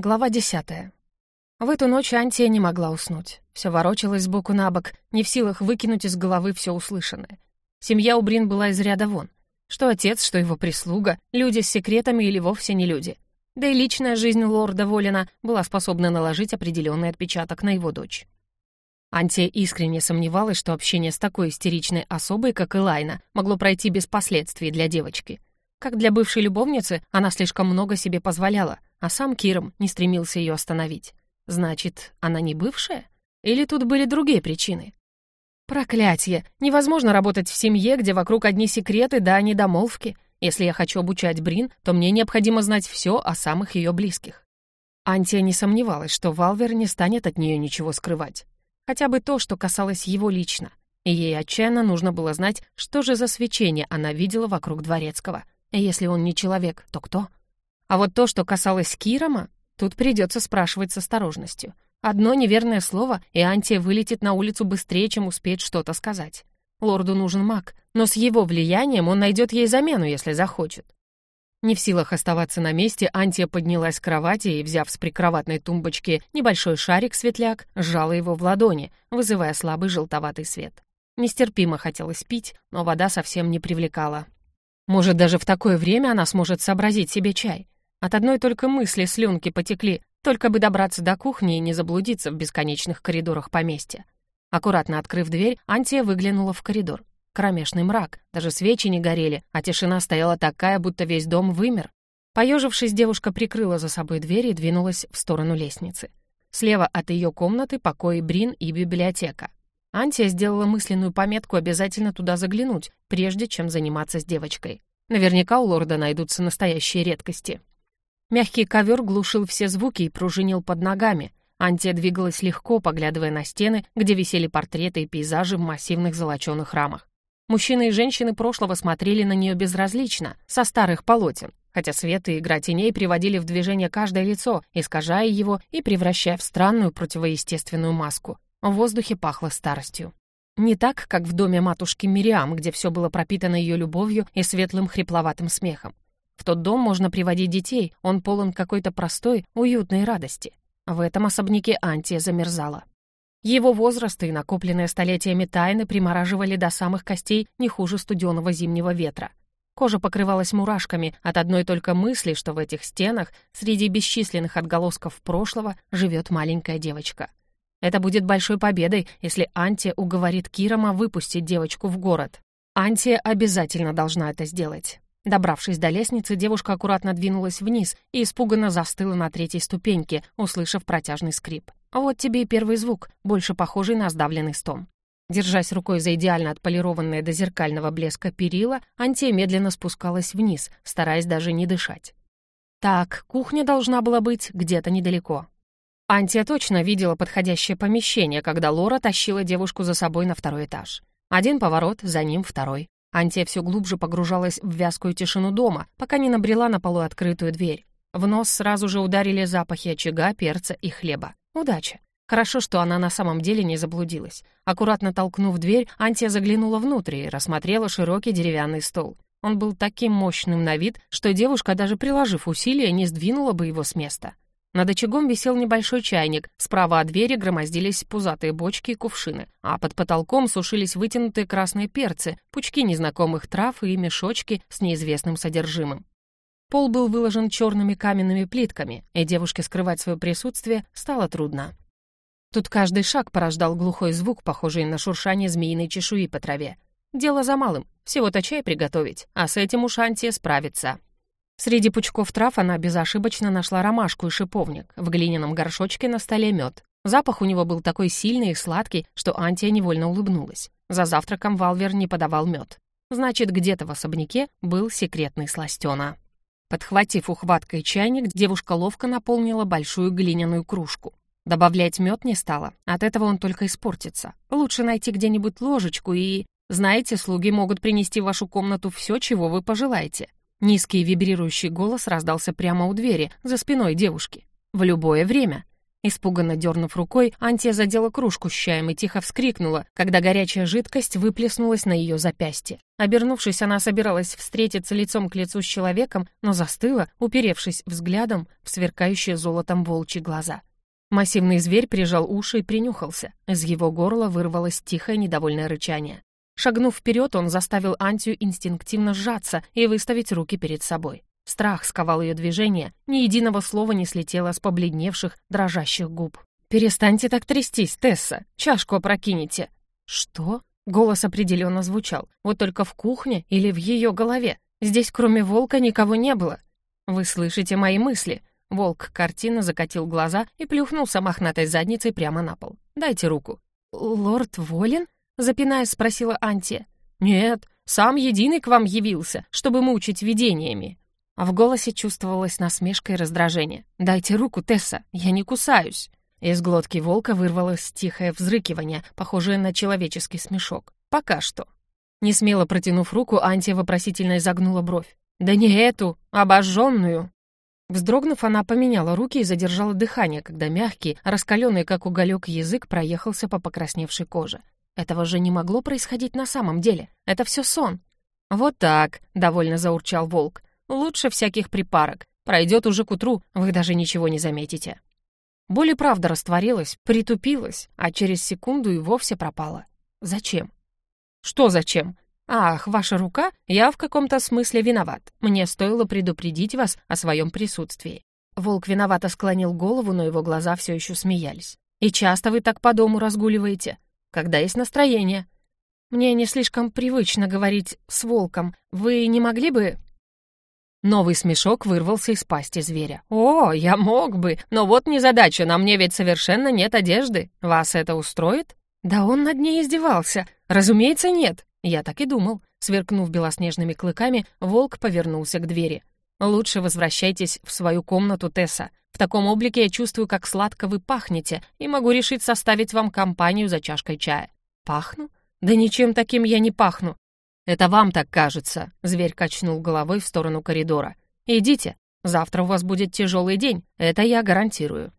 Глава десятая. В эту ночь Антия не могла уснуть. Все ворочалось сбоку на бок, не в силах выкинуть из головы все услышанное. Семья у Брин была из ряда вон. Что отец, что его прислуга, люди с секретами или вовсе не люди. Да и личная жизнь лорда Волина была способна наложить определенный отпечаток на его дочь. Антия искренне сомневалась, что общение с такой истеричной особой, как Элайна, могло пройти без последствий для девочки. Как для бывшей любовницы, она слишком много себе позволяла — а сам Киром не стремился ее остановить. Значит, она не бывшая? Или тут были другие причины? Проклятье! Невозможно работать в семье, где вокруг одни секреты да недомолвки. Если я хочу обучать Брин, то мне необходимо знать все о самых ее близких. Антия не сомневалась, что Валвер не станет от нее ничего скрывать. Хотя бы то, что касалось его лично. И ей отчаянно нужно было знать, что же за свечение она видела вокруг Дворецкого. И если он не человек, то кто? А вот то, что касалось Кирома, тут придется спрашивать с осторожностью. Одно неверное слово, и Антия вылетит на улицу быстрее, чем успеет что-то сказать. Лорду нужен маг, но с его влиянием он найдет ей замену, если захочет. Не в силах оставаться на месте, Антия поднялась с кровати и, взяв с прикроватной тумбочки небольшой шарик-светляк, сжала его в ладони, вызывая слабый желтоватый свет. Нестерпимо хотелось пить, но вода совсем не привлекала. Может, даже в такое время она сможет сообразить себе чай. От одной только мысли слюнки потекли, только бы добраться до кухни и не заблудиться в бесконечных коридорах поместья. Аккуратно открыв дверь, Антия выглянула в коридор. Кромешный мрак, даже свечи не горели, а тишина стояла такая, будто весь дом вымер. Поежившись, девушка прикрыла за собой дверь и двинулась в сторону лестницы. Слева от ее комнаты покои Брин и библиотека. Антия сделала мысленную пометку обязательно туда заглянуть, прежде чем заниматься с девочкой. Наверняка у лорда найдутся настоящие редкости. Мягкий ковер глушил все звуки и пружинил под ногами. Антия двигалась легко, поглядывая на стены, где висели портреты и пейзажи в массивных золоченых рамах. Мужчины и женщины прошлого смотрели на нее безразлично, со старых полотен, хотя свет и игра теней приводили в движение каждое лицо, искажая его и превращая в странную противоестественную маску. В воздухе пахло старостью. Не так, как в доме матушки Мириам, где все было пропитано ее любовью и светлым хрипловатым смехом. В тот дом можно приводить детей, он полон какой-то простой, уютной радости. В этом особняке Антия замерзала. Его возраст и накопленные столетиями тайны примораживали до самых костей не хуже студеного зимнего ветра. Кожа покрывалась мурашками от одной только мысли, что в этих стенах, среди бесчисленных отголосков прошлого, живет маленькая девочка. Это будет большой победой, если Антия уговорит Кирома выпустить девочку в город. Антия обязательно должна это сделать. Добравшись до лестницы, девушка аккуратно двинулась вниз и испуганно застыла на третьей ступеньке, услышав протяжный скрип. Вот тебе и первый звук, больше похожий на сдавленный стон. Держась рукой за идеально отполированное до зеркального блеска перила, Антия медленно спускалась вниз, стараясь даже не дышать. Так, кухня должна была быть где-то недалеко. Антия точно видела подходящее помещение, когда Лора тащила девушку за собой на второй этаж. Один поворот, за ним второй. Антия все глубже погружалась в вязкую тишину дома, пока не набрела на полу открытую дверь. В нос сразу же ударили запахи очага, перца и хлеба. Удача. Хорошо, что она на самом деле не заблудилась. Аккуратно толкнув дверь, Антия заглянула внутрь и рассмотрела широкий деревянный стол. Он был таким мощным на вид, что девушка, даже приложив усилия, не сдвинула бы его с места. Над очагом висел небольшой чайник, справа от двери громоздились пузатые бочки и кувшины, а под потолком сушились вытянутые красные перцы, пучки незнакомых трав и мешочки с неизвестным содержимым. Пол был выложен черными каменными плитками, и девушке скрывать свое присутствие стало трудно. Тут каждый шаг порождал глухой звук, похожий на шуршание змеиной чешуи по траве. Дело за малым, всего-то чай приготовить, а с этим у Шантия справится. Среди пучков трав она безошибочно нашла ромашку и шиповник. В глиняном горшочке на столе мед. Запах у него был такой сильный и сладкий, что Антия невольно улыбнулась. За завтраком Валвер не подавал мед. Значит, где-то в особняке был секретный сластена. Подхватив ухваткой чайник, девушка ловко наполнила большую глиняную кружку. Добавлять мед не стала, от этого он только испортится. Лучше найти где-нибудь ложечку и... Знаете, слуги могут принести в вашу комнату все, чего вы пожелаете. Низкий вибрирующий голос раздался прямо у двери, за спиной девушки. В любое время. Испуганно дернув рукой, Антия задела кружку с чаем и тихо вскрикнула, когда горячая жидкость выплеснулась на ее запястье. Обернувшись, она собиралась встретиться лицом к лицу с человеком, но застыла, уперевшись взглядом в сверкающие золотом волчьи глаза. Массивный зверь прижал уши и принюхался. Из его горла вырвалось тихое недовольное рычание. Шагнув вперед, он заставил Антию инстинктивно сжаться и выставить руки перед собой. Страх сковал ее движение, ни единого слова не слетело с побледневших, дрожащих губ. «Перестаньте так трястись, Тесса! Чашку опрокинете!» «Что?» — голос определенно звучал. «Вот только в кухне или в ее голове. Здесь кроме волка никого не было. Вы слышите мои мысли?» Волк картина закатил глаза и плюхнулся мохнатой задницей прямо на пол. «Дайте руку». «Лорд Волин?» — запинаясь, спросила Антия. «Нет, сам единый к вам явился, чтобы мучить видениями. А в голосе чувствовалась насмешка и раздражение. «Дайте руку, Тесса, я не кусаюсь!» Из глотки волка вырвалось тихое взрыкивание, похожее на человеческий смешок. «Пока что». Несмело протянув руку, Антия вопросительно изогнула бровь. «Да не эту, обожженную!» Вздрогнув, она поменяла руки и задержала дыхание, когда мягкий, раскаленный как уголек язык проехался по покрасневшей коже. Этого же не могло происходить на самом деле. Это все сон. «Вот так», — довольно заурчал волк. Лучше всяких припарок. Пройдет уже к утру, вы даже ничего не заметите. Боль и правда растворилась, притупилась, а через секунду и вовсе пропала. Зачем? Что зачем? Ах, ваша рука? Я в каком-то смысле виноват. Мне стоило предупредить вас о своем присутствии. Волк виновато склонил голову, но его глаза все еще смеялись. «И часто вы так по дому разгуливаете? Когда есть настроение?» «Мне не слишком привычно говорить с волком. Вы не могли бы...» Новый смешок вырвался из пасти зверя. «О, я мог бы, но вот незадача, на мне ведь совершенно нет одежды. Вас это устроит?» «Да он над ней издевался. Разумеется, нет». Я так и думал. Сверкнув белоснежными клыками, волк повернулся к двери. «Лучше возвращайтесь в свою комнату, Тесса. В таком облике я чувствую, как сладко вы пахнете, и могу решить составить вам компанию за чашкой чая». «Пахну? Да ничем таким я не пахну. «Это вам так кажется», — зверь качнул головой в сторону коридора. «Идите, завтра у вас будет тяжелый день, это я гарантирую».